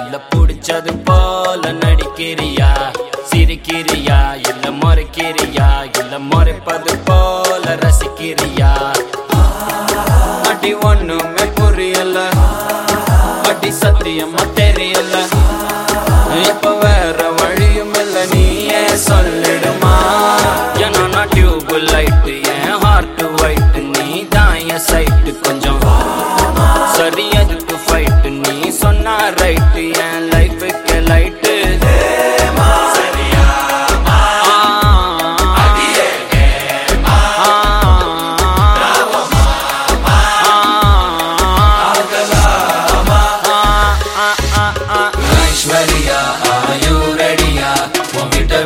இல்ல புடிச்சது போல நடிக்கிறியா? சிரிக்கிறியா? இல்ல முறைக்கிறியா? இல்ல முறைப்பது போல ரசிக்கிறியா? அடி ஒண்ணுமே புரியல. அடி சத்தியமா தெரியல. இப்ப வேற வழியும் இல்ல நீயே சொல்லிடுமா? ரைட் என் லைஃபுக்கு லைட்டு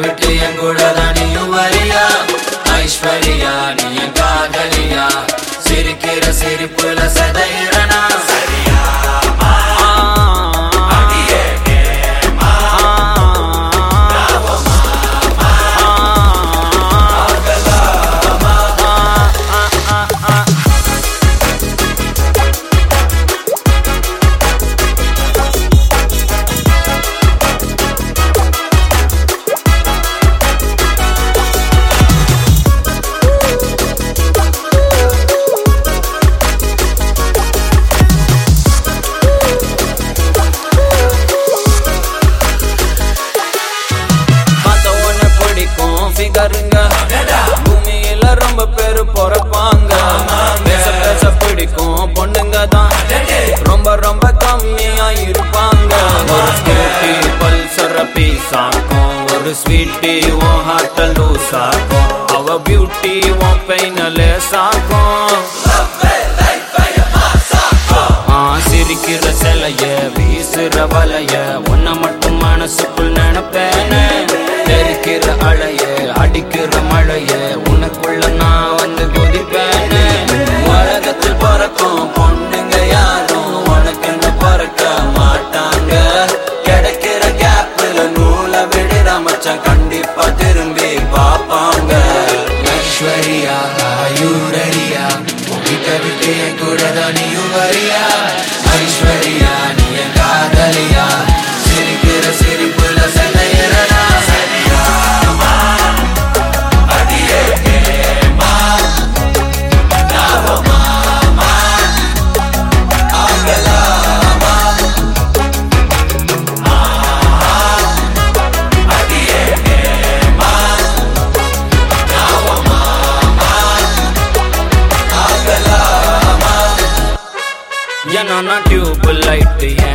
விட்டு என் கூட தான் நீயும் வரியா? ஐஸ்வர்யா நீ என் காதலியா? சிரிக்கிற சிரிப்புல சதையிறனா ஒரு ஸ்கூட்டி பல்சர பீஸ் ஆக்கும் ஒரு ஸ்வீட்டி உன் ஹார்ட்ட லூஸ் ஆக்கும் அவ பியூட்டி உன் பெயின லேஸ் ஆக்கும் சிரிக்கிற சிலைய வீசுற வலைய உன்னை மட்டும் மனசுக்குள் நினைப்பேனே. தெரிக்கிற அலைய அடிக்கிற மழைய உனக்குள்ள நான் விட்டு என் கூட தான் நீயும் வரியா Aishwarya on a tube light, yeah.